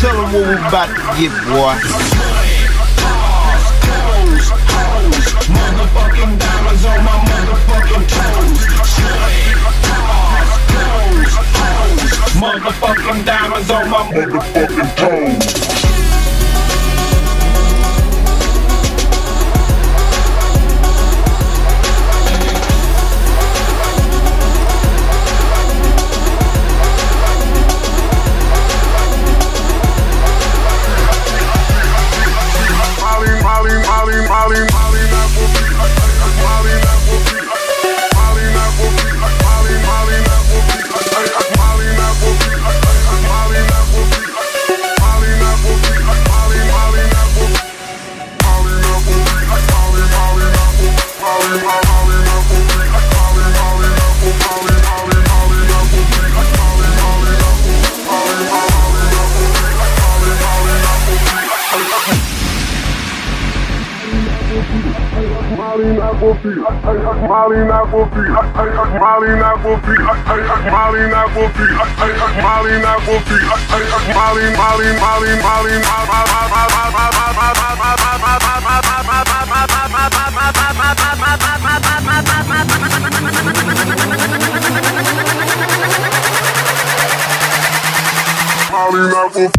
Tell them what we about to get, boy. Motherfucking diamonds on my motherfucking toes. not will be. Molly not will. Molly not will be. Molly not will be. Molly not will be. Molly, Molly, Molly, Molly, Molly not will be.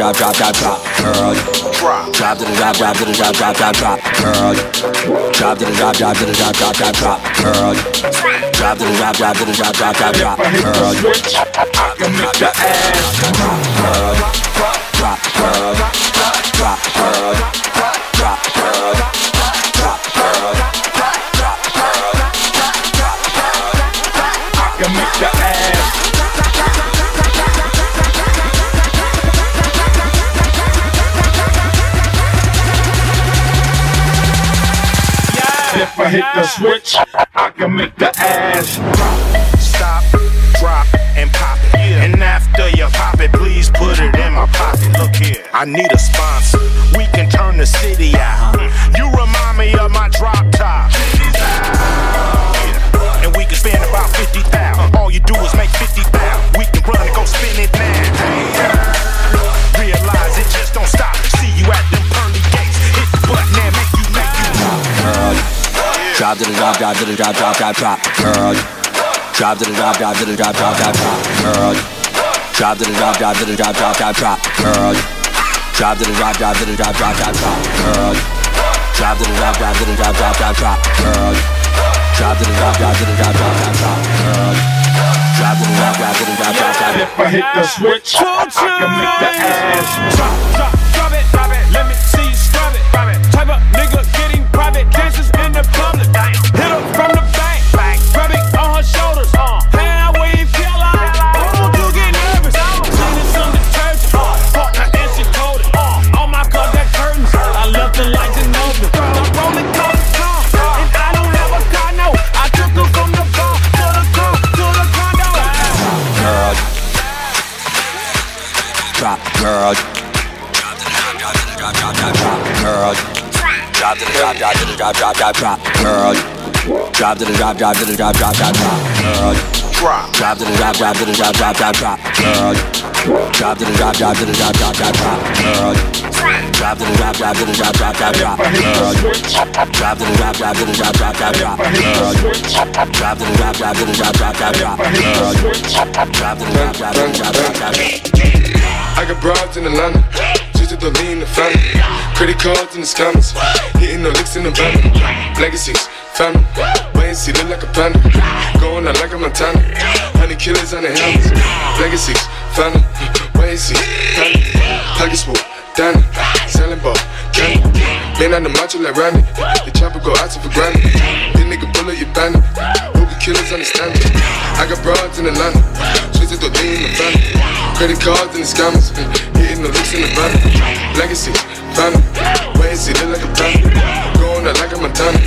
Drop, drop drop, drop, drop, drop, girl. Drop to the drop, drop to the drop, drop, drop, drop, girl. Drop to the drop, drop to the drop, drop, drop, drop, girl. Drop to the drop, drop to the drop, drop, drop, drop, girl. Drop to the drop, drop to the drop, drop, drop, drop, girl. Drop to the drop, drop to the drop, drop, drop, drop, girl. Drop to the drop, drop to the drop, drop, drop, drop, girl. Drop to the drop, drop to the drop, drop, drop, drop, girl. Drop to the drop, drop to the drop, drop, drop, drop, girl. Drop to the drop, drop to the drop, drop, drop, drop. If I hit the switch, I can make the ass Drop, drop drop, drop, drop, drop, girl. Drop to the drop, drop to the drop, drop, drop, drop, girl. Drop to the drop, drop to the drop, drop, drop, drop, girl. Drop to the drop, drop to the drop, drop, drop, drop, girl. Drop to the drop, drop to the drop, drop, drop, drop, girl. Drop to the drop, drop to the drop, drop, drop, drop, girl. Drop to the drop, drop to the drop, drop, drop, drop, girl. Drop to the drop, drop to the drop, drop, drop, drop. I got broads in Atlanta, to lean the family. Credit cards in the scammers, hitting the licks in the van. Legacies, family, wait and see, look like a panda. Going out like a Montana, honey killers on the helmets. Legacies, family, wait and see, family. Pockets full, Danny, selling ball, candy. Man on the macho like Randy, the chopper go out to for granted. Bullet you bandit, hope the killers understand it. I got broads in Atlanta, just to lean the family. Credit cards and the scammers, hitting the licks in the van. Legacy, family, wait and see, look like a panda. Going out like a Montana,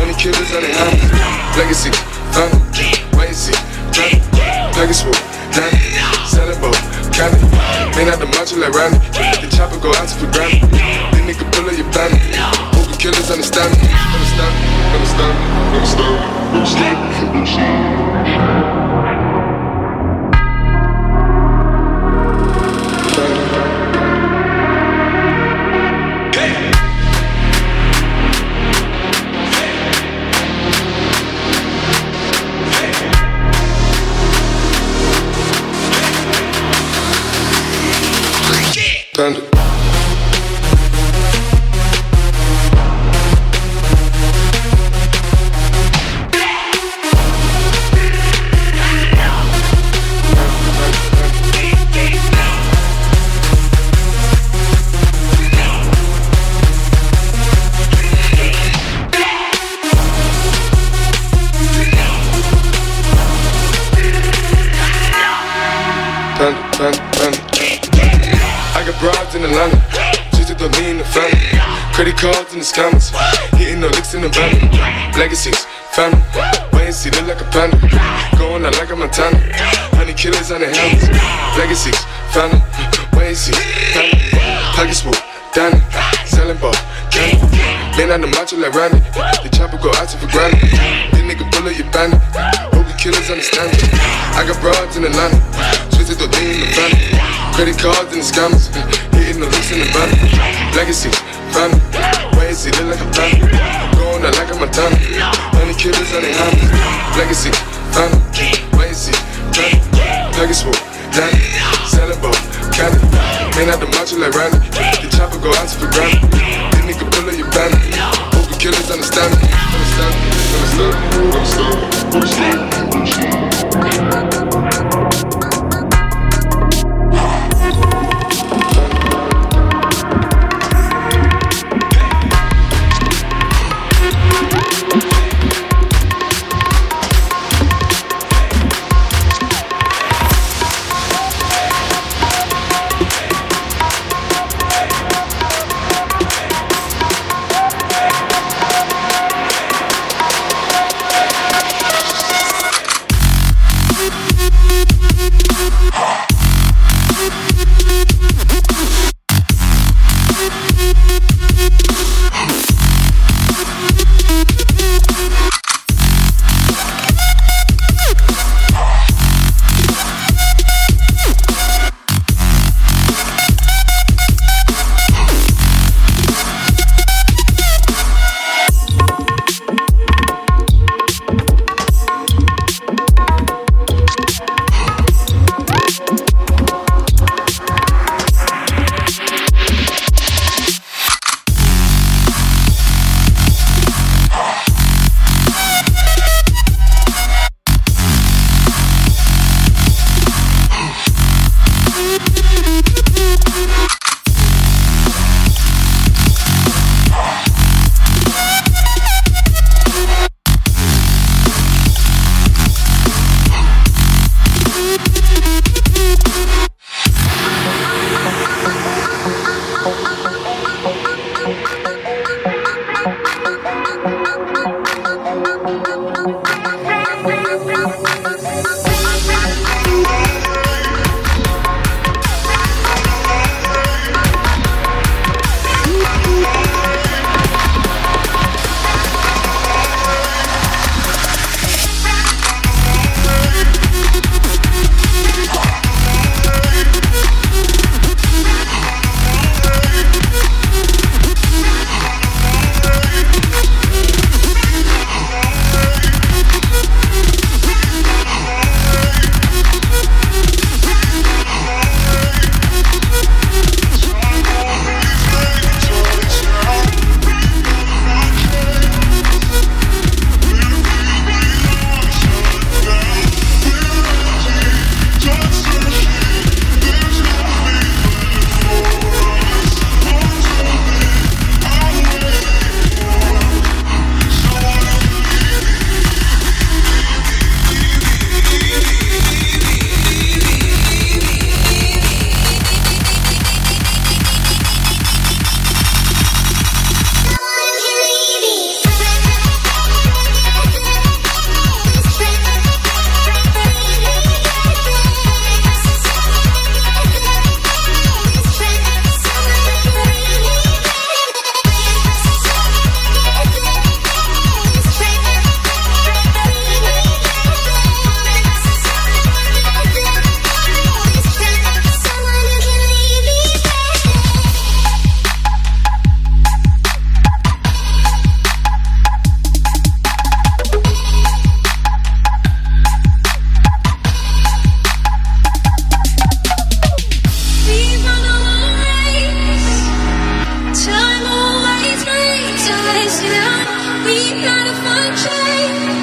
honey killers on the hands. Legacy, family, wait and see, family. Full, Danny, boat, candy. Man out the macho like Randy, the chopper go out to for granted. This nigga pull up your bandit, the killers understand me. Understand me. Understand me. Understand me. Understand me. Understand me. Bandit. Panda. I got broads in Atlanta, just to lean the family. Credit cards in the scammers, hitting the licks in the van. Legacies, family, wait and see, look like a panda. Going out like a Montana, honey killers on the helmets. Legacies, family, wait and see, family. Pockets full, Danny, selling ball, candy. Man on the macho like Randy, the chopper go out to for granted. This nigga bullet your bandit, killers understand me. I got broads in Atlanta, twisted the lean in the family. Credit cards and the scammers, hitting the looks in the van. Legacy, family, wait and see, look like a plan. Going out like a Montana, honey killers on the hands. Legacy, family, wait and see, family. Nuggets daddy, selling ball, candy. Man out the macho like Randy, the chopper go out to for granted. This nigga pull up your bandit, hope the killers understand me. Understand me, understand me, understand me, understand me. We gotta find change.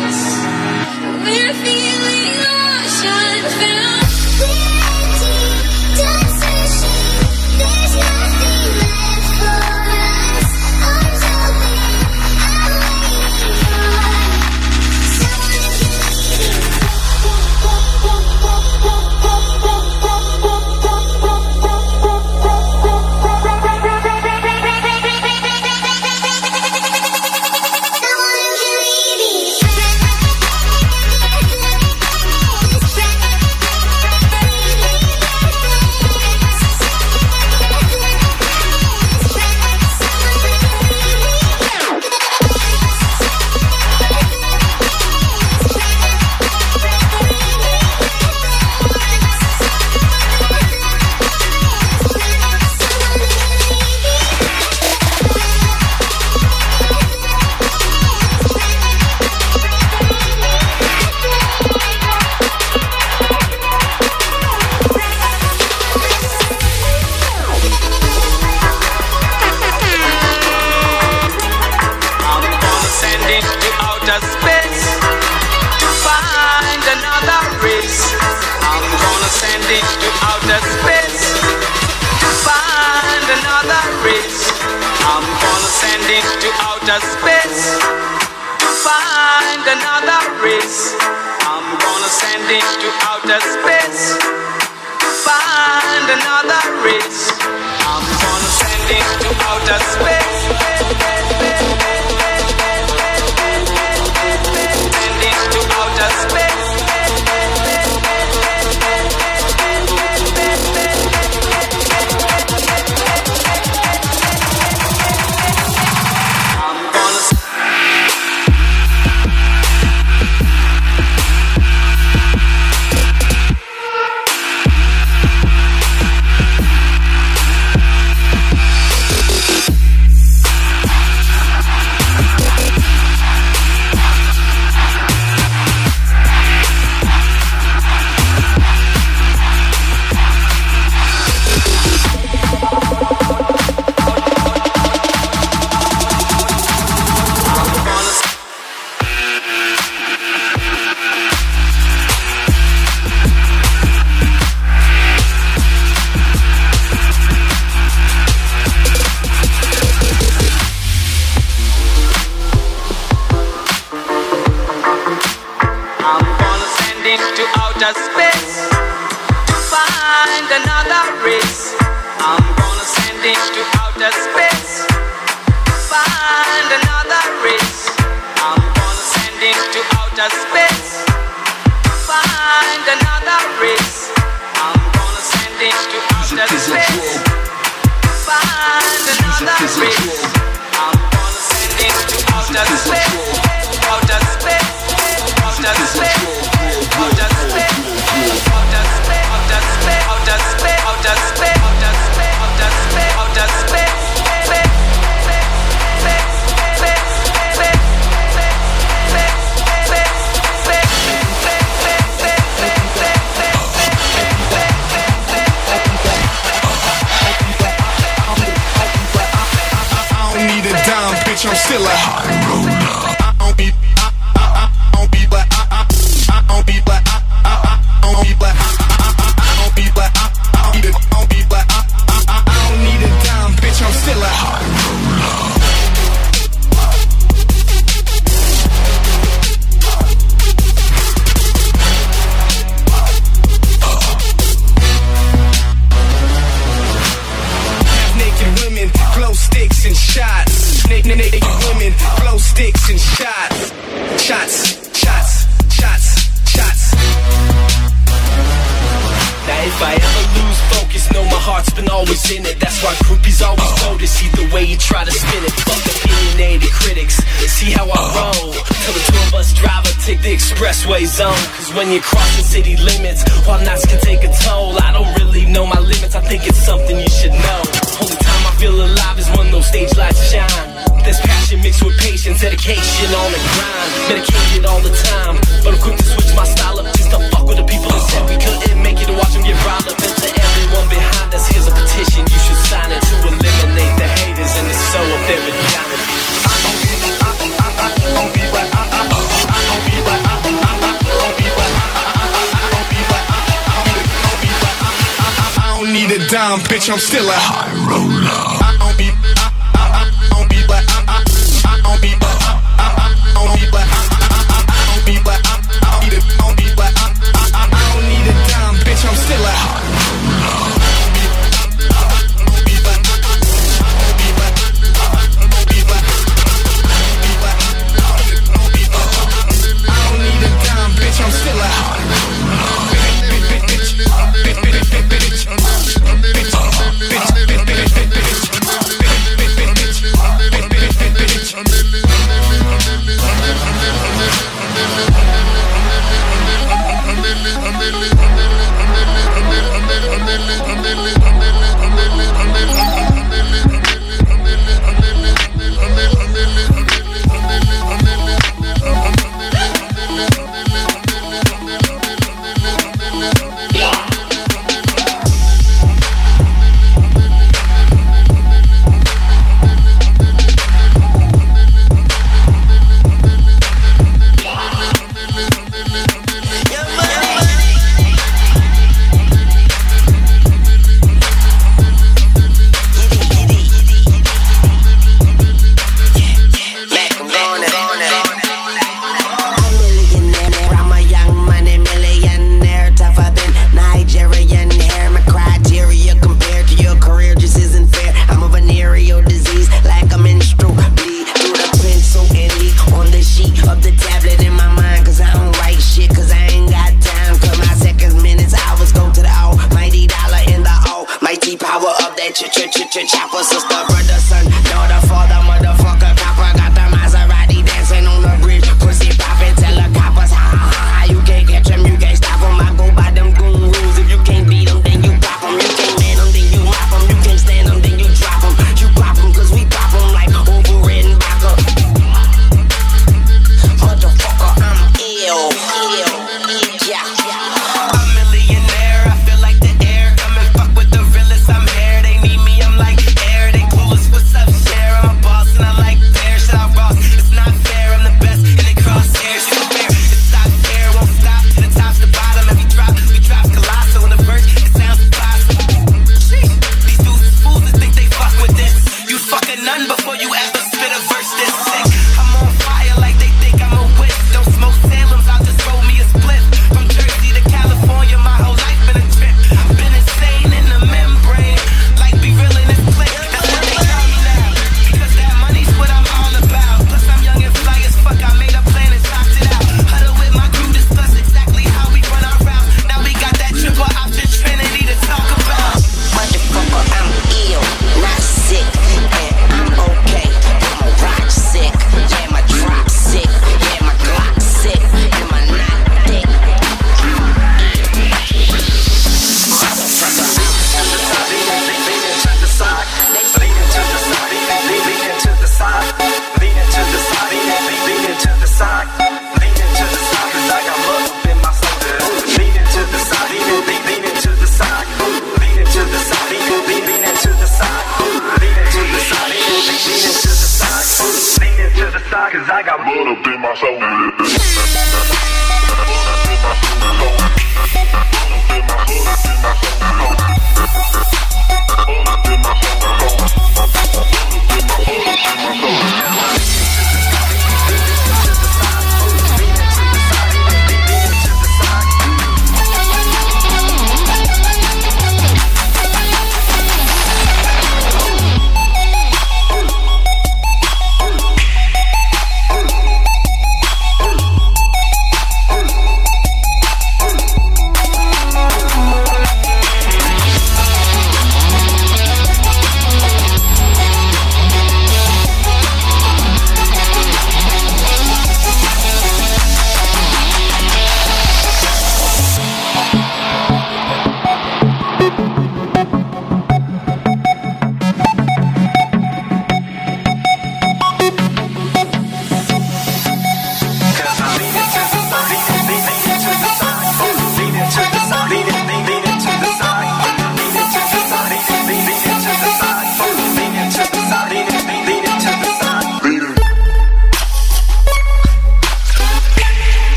Electric chopper, sister, brother, son, daughter, father, motherfucker,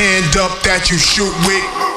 hand up that you shoot with.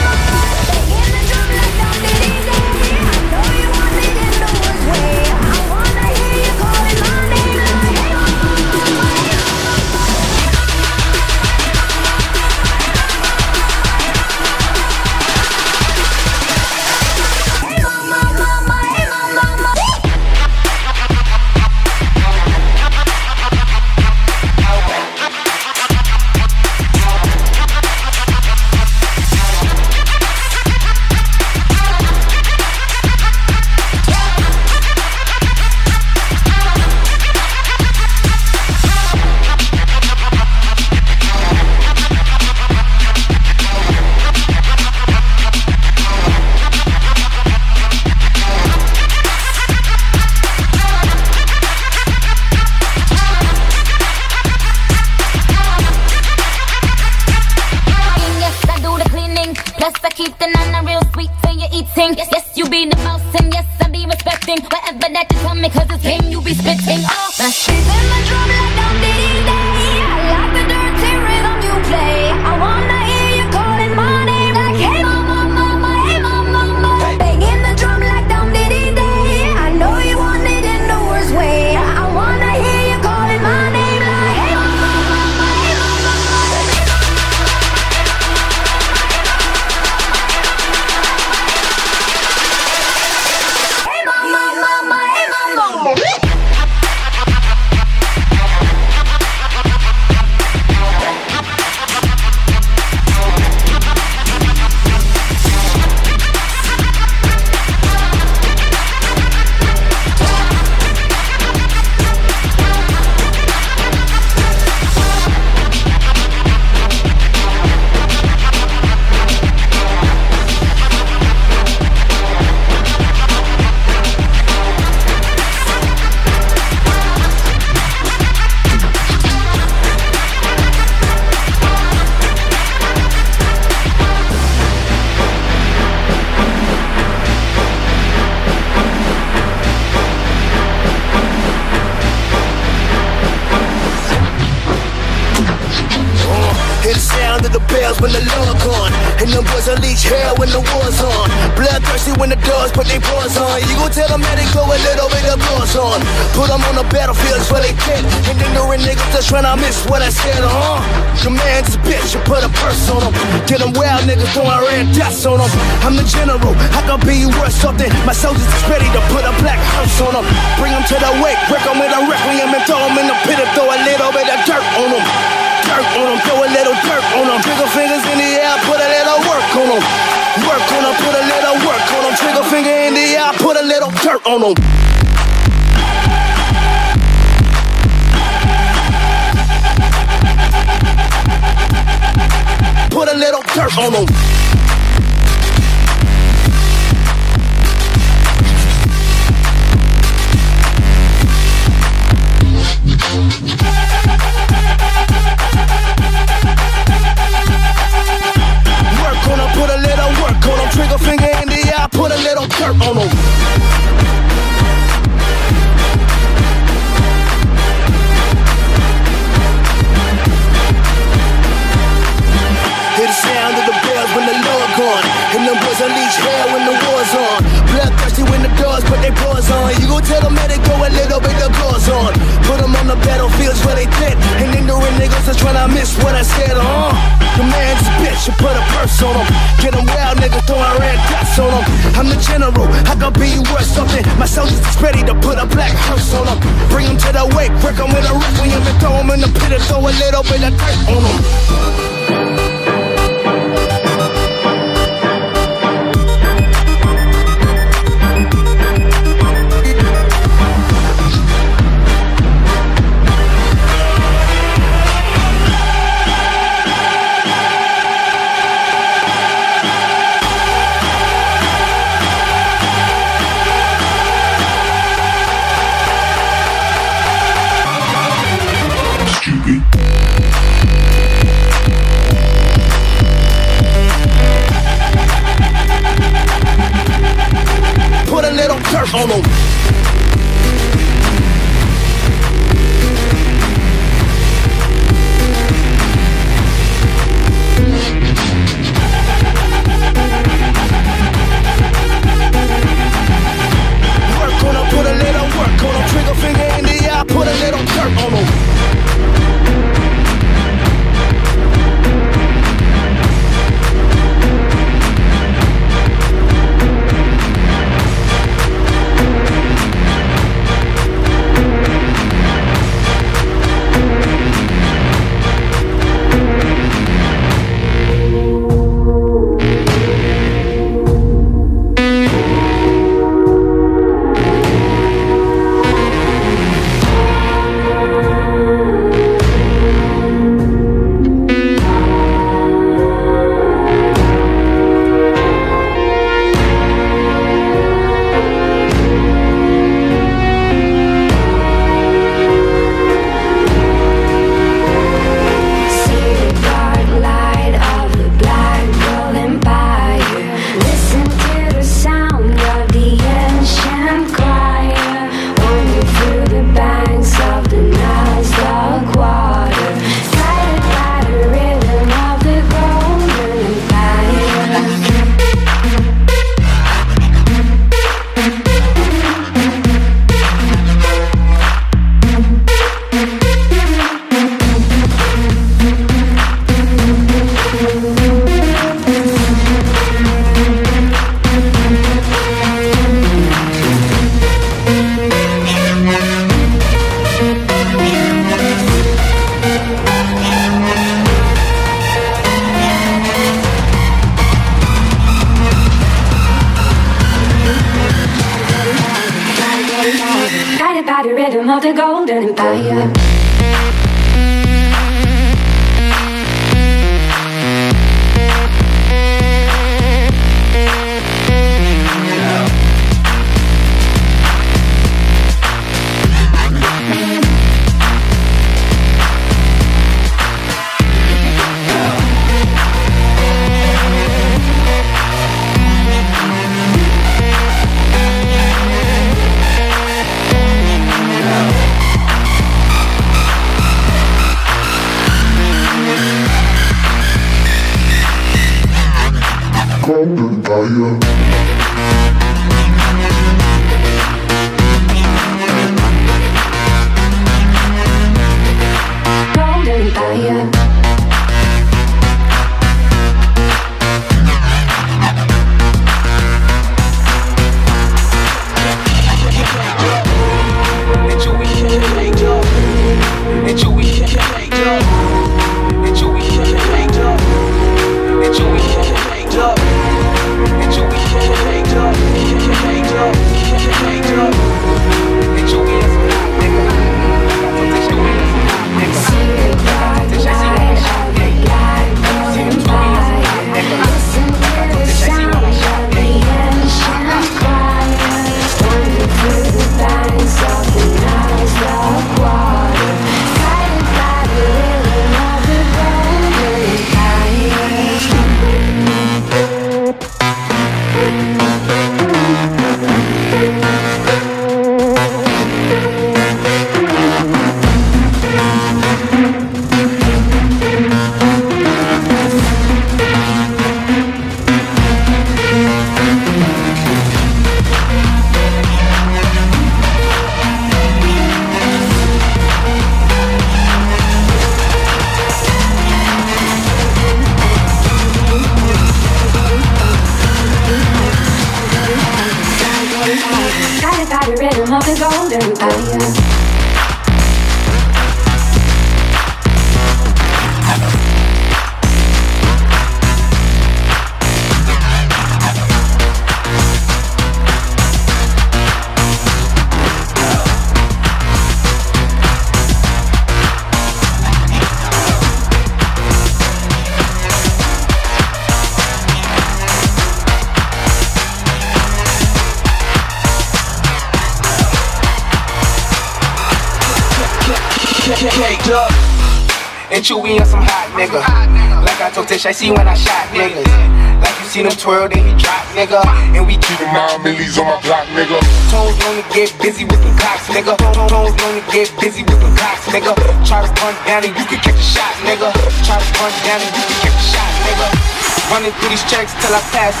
la testa.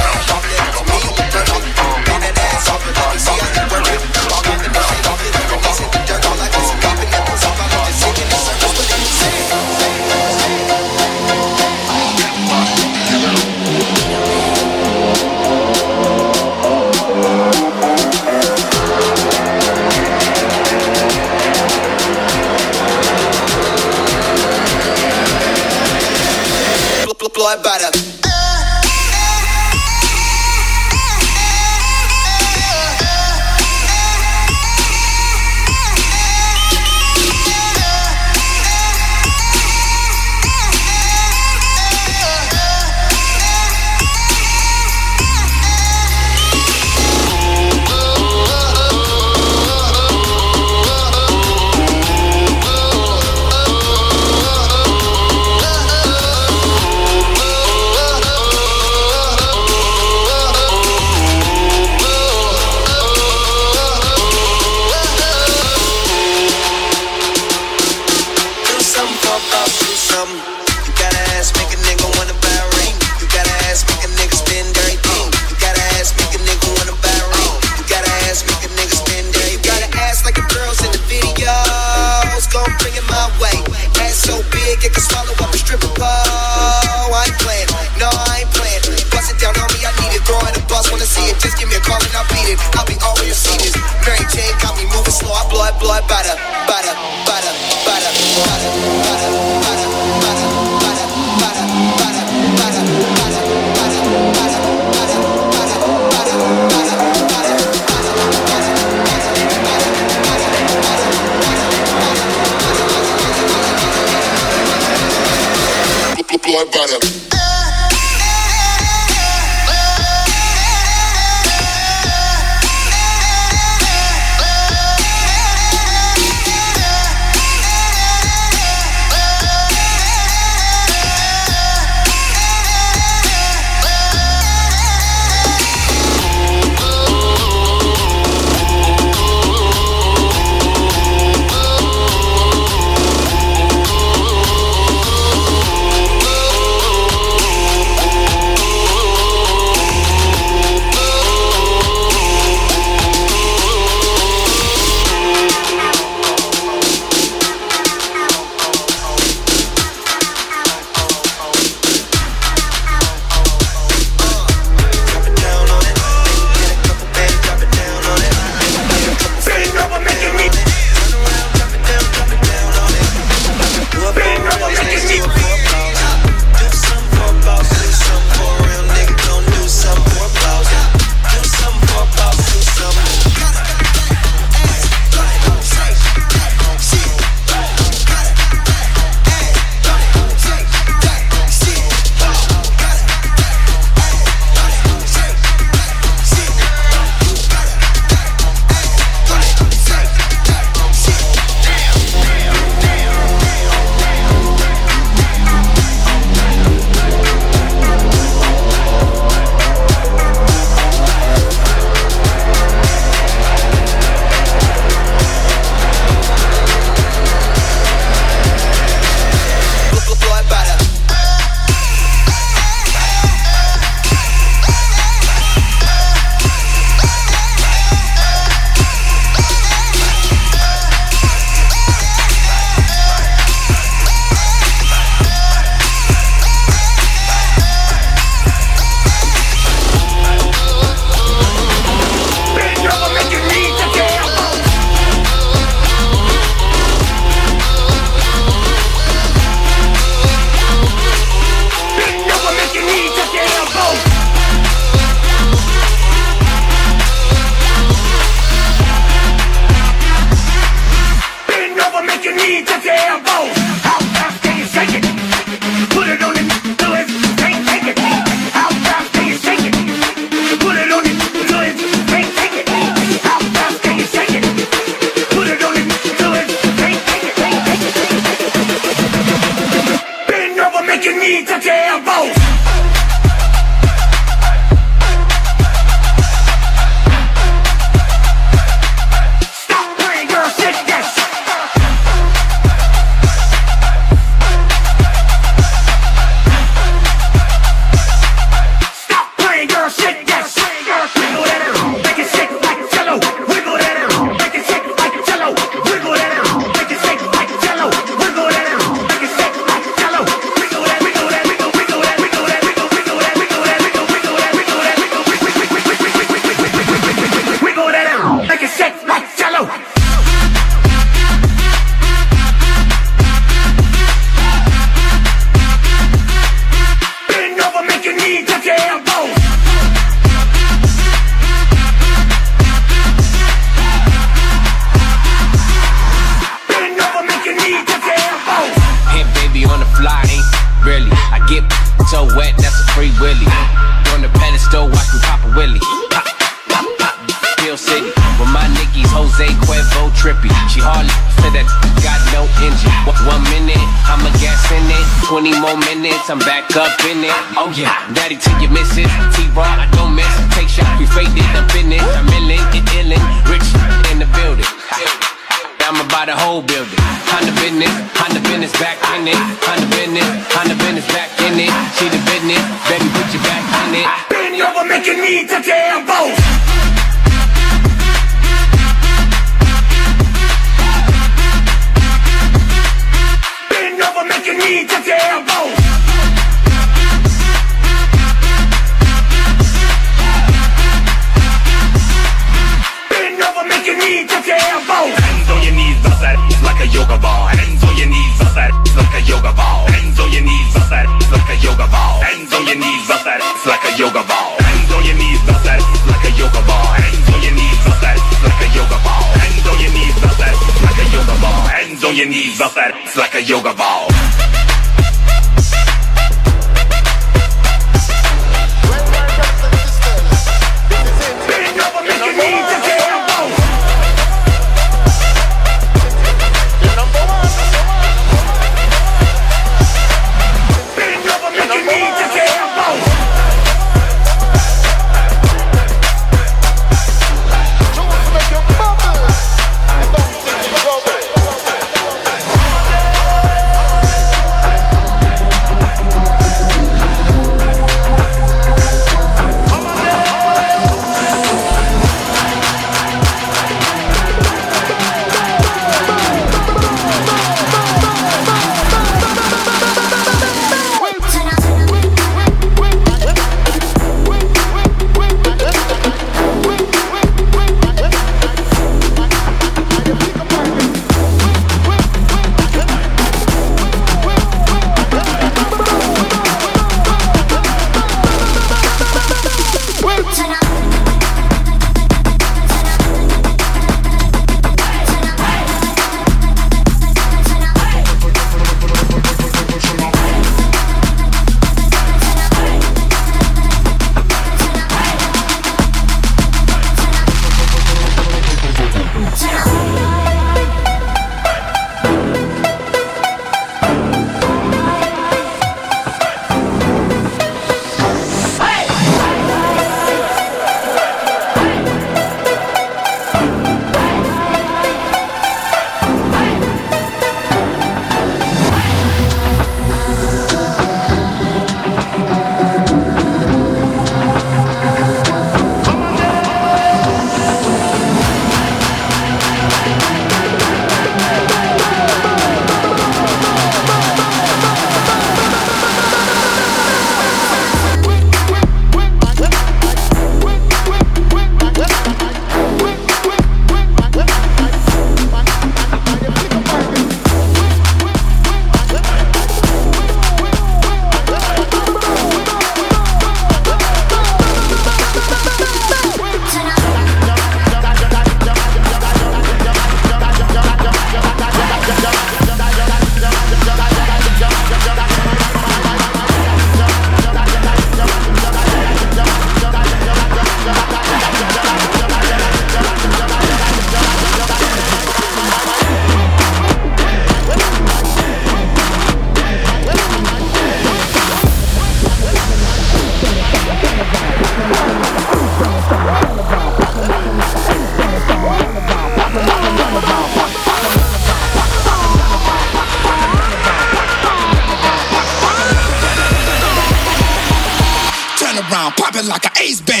Ace band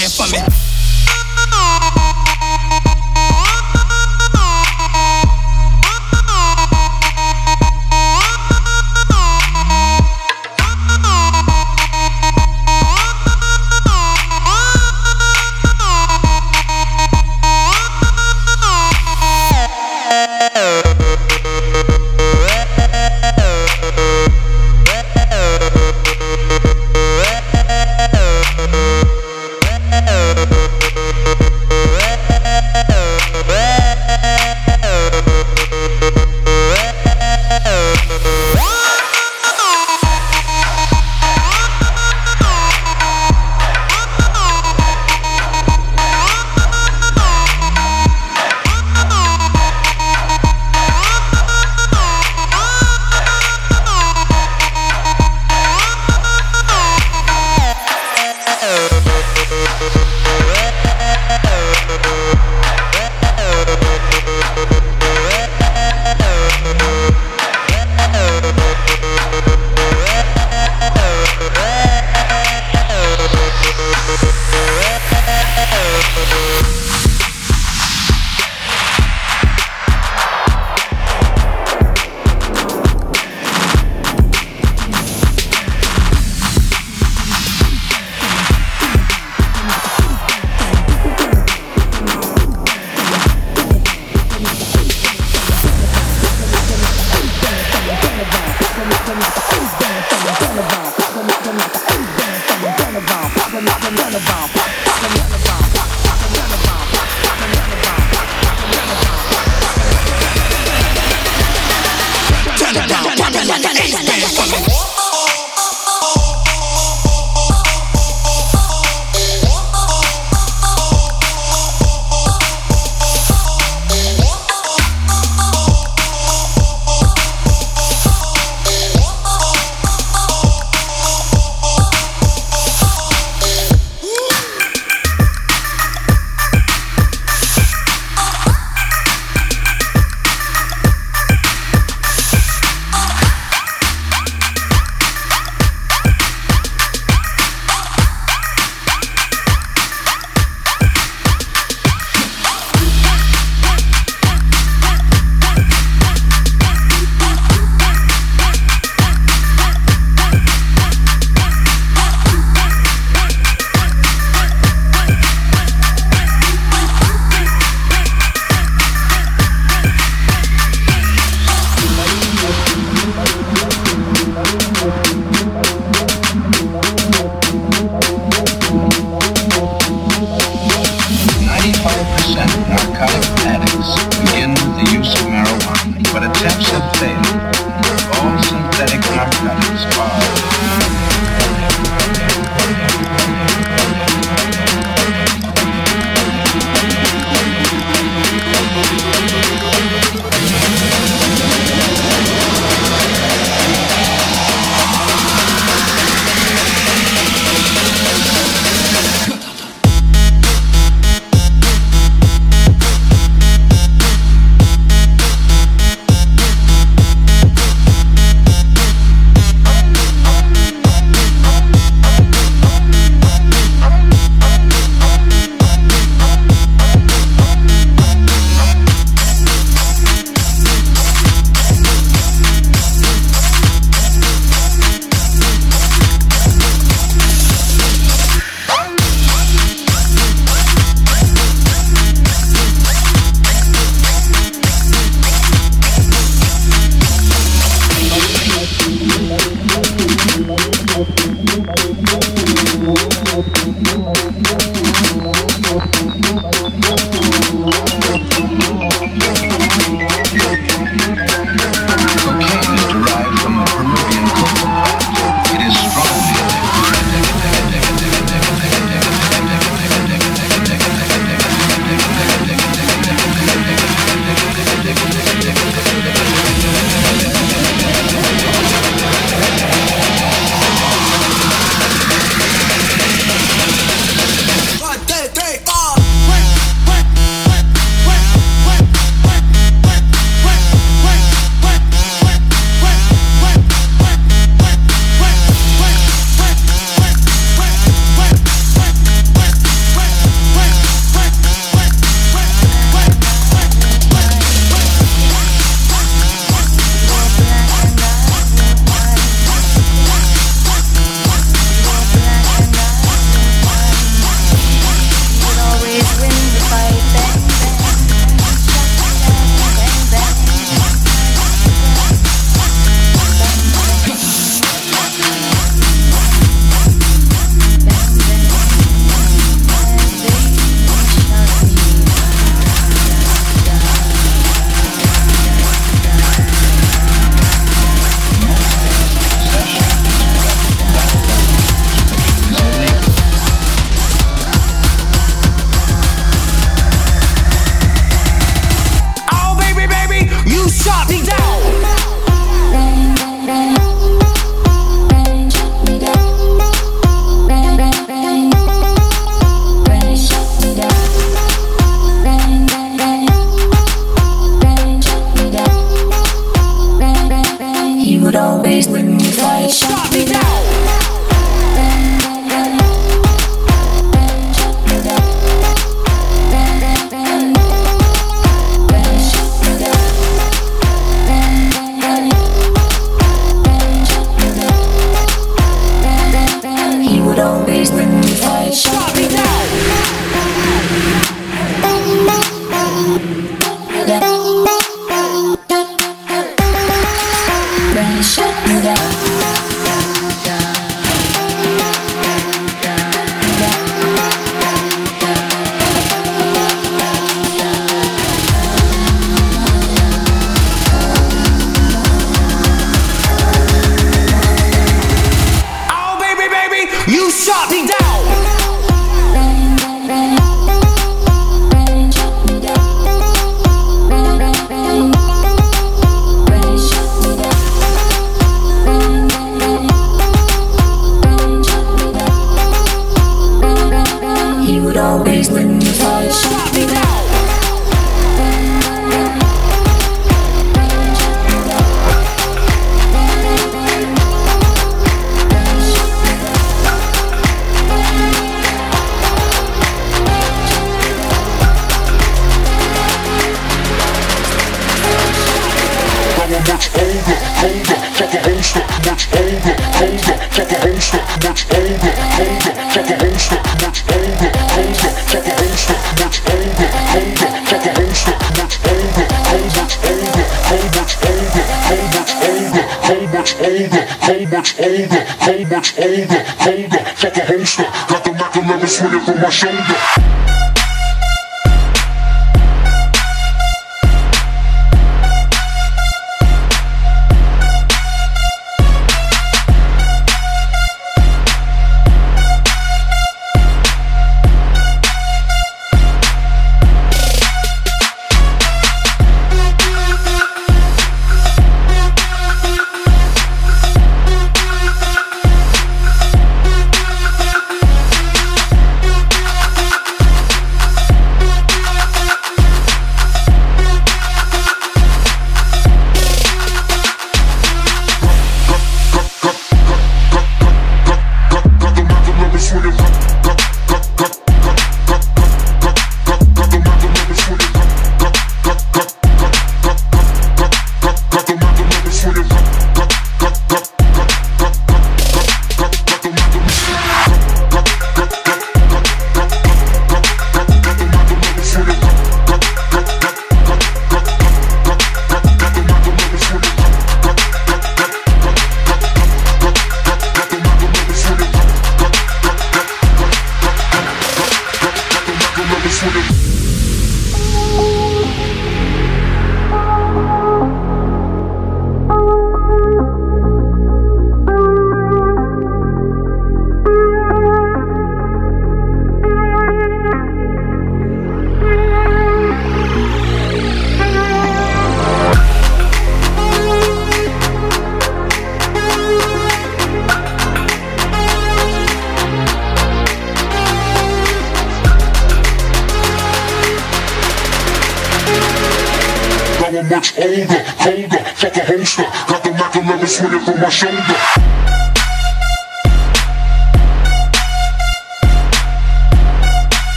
motherfucker holster. Got the Mac 11 swinging from my shoulder.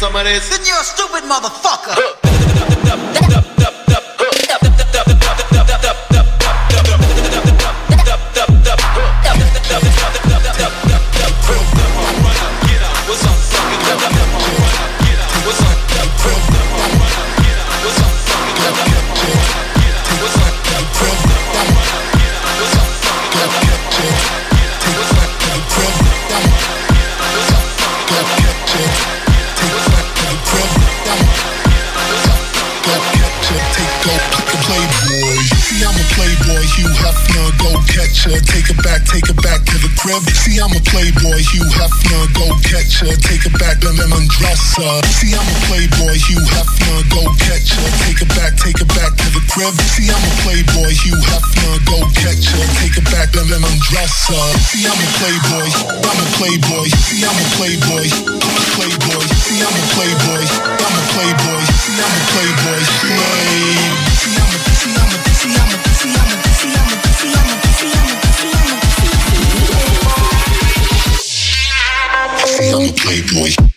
Some of this? Then you're a stupid motherfucker. crib. See, I'm a playboy, Hugh Hefner, go catch her. Take her back, then then undress her. See, I'm a playboy, Hugh Hefner, go catch her. Take her back, take her back to the crib. See, I'm a playboy, Hugh Hefner, go catch her. Take her back, then then undress her. See, I'm a playboy, I'm a playboy. See, I'm a playboy, I'm a playboy. See, I'm a playboy, I'm a playboy. See, I'm a playboy, slave. See, I'm a, see, I'm a, see, I'm a, see, I'm a, see, I'm a, playboy.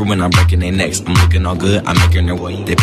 crew and I'm breaking their necks. I'm looking all good, I'm making their way. They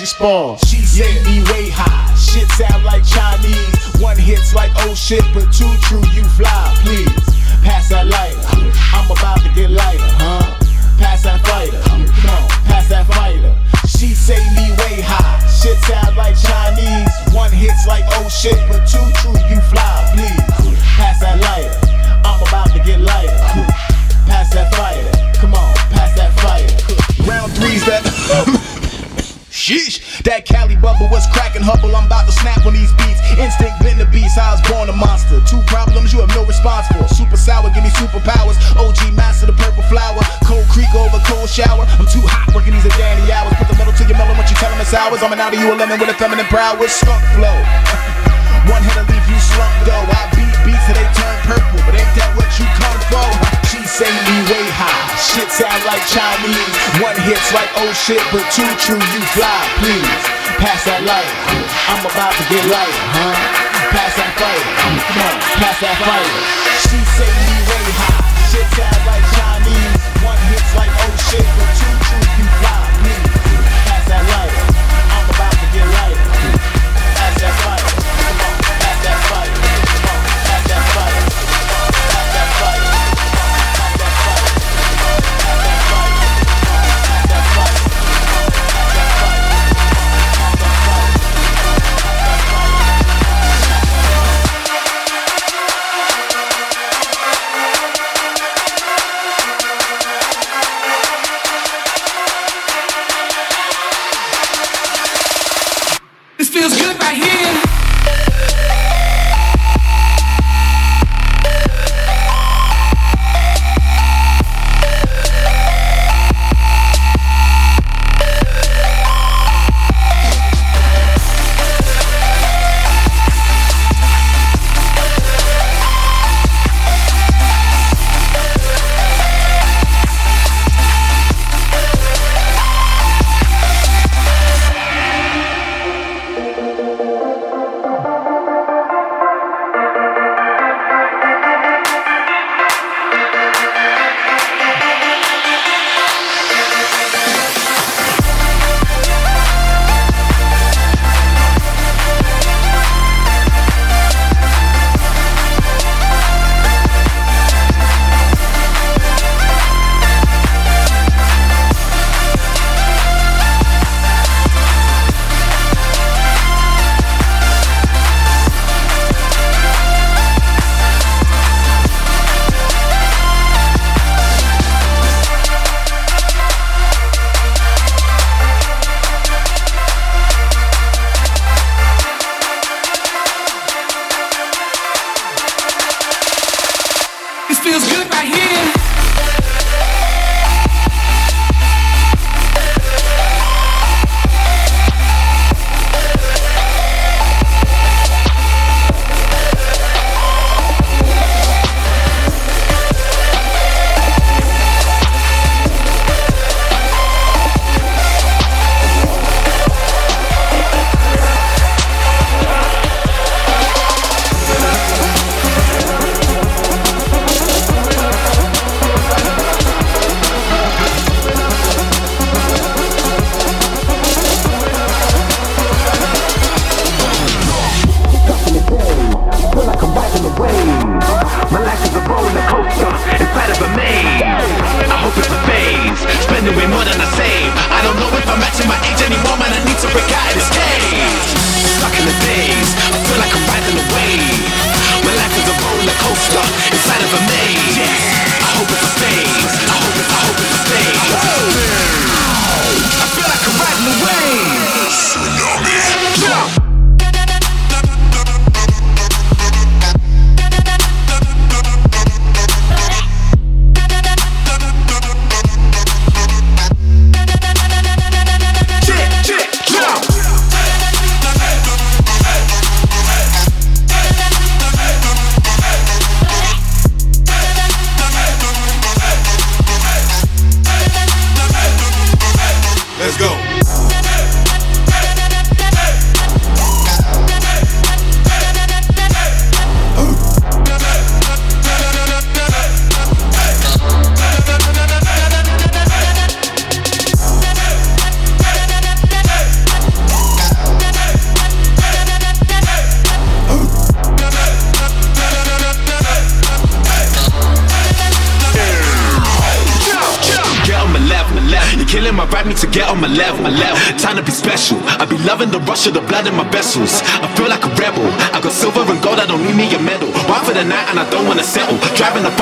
and vessels. I feel like a rebel. I got silver and gold, I don't need me a medal. Why for the night and I don't wanna settle. Driving the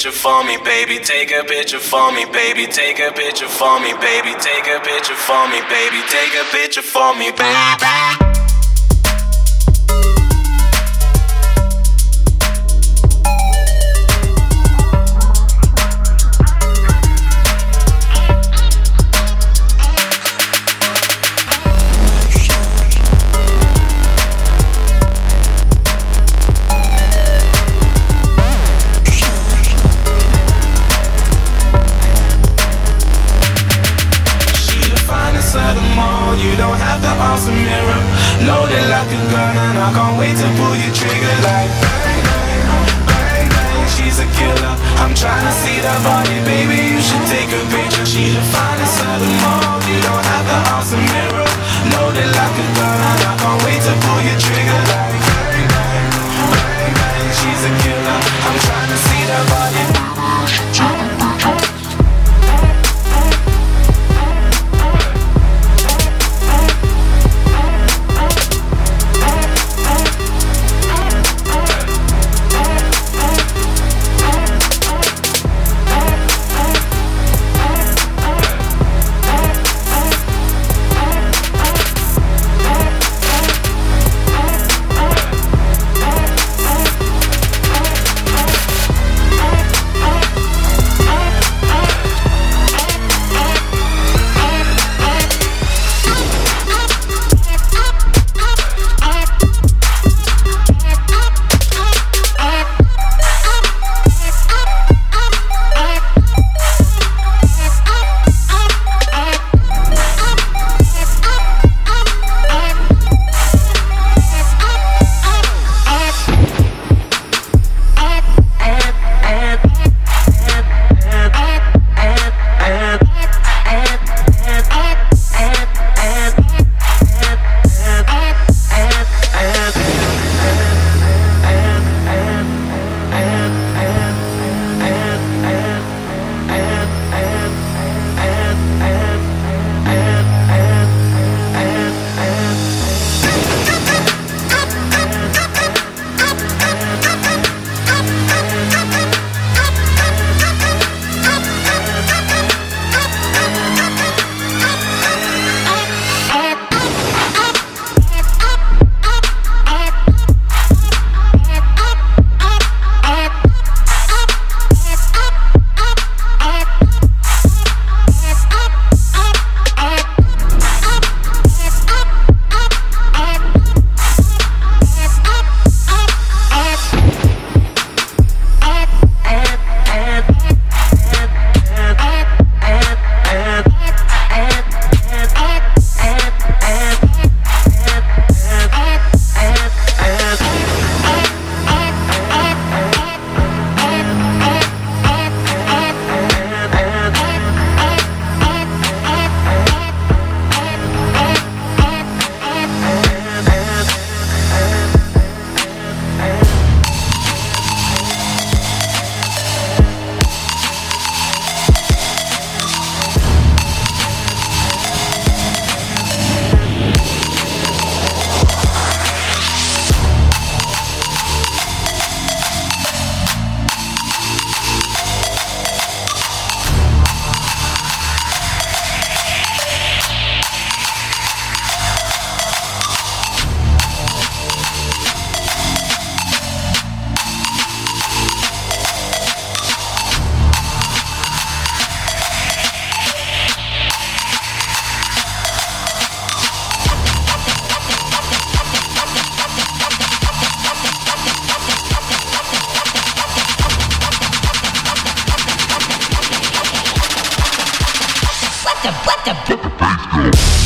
picture for me, baby. Take a picture for me, baby. Take a picture for me, baby. Take a picture for me, baby. Take a picture for me, baby. The, what the? What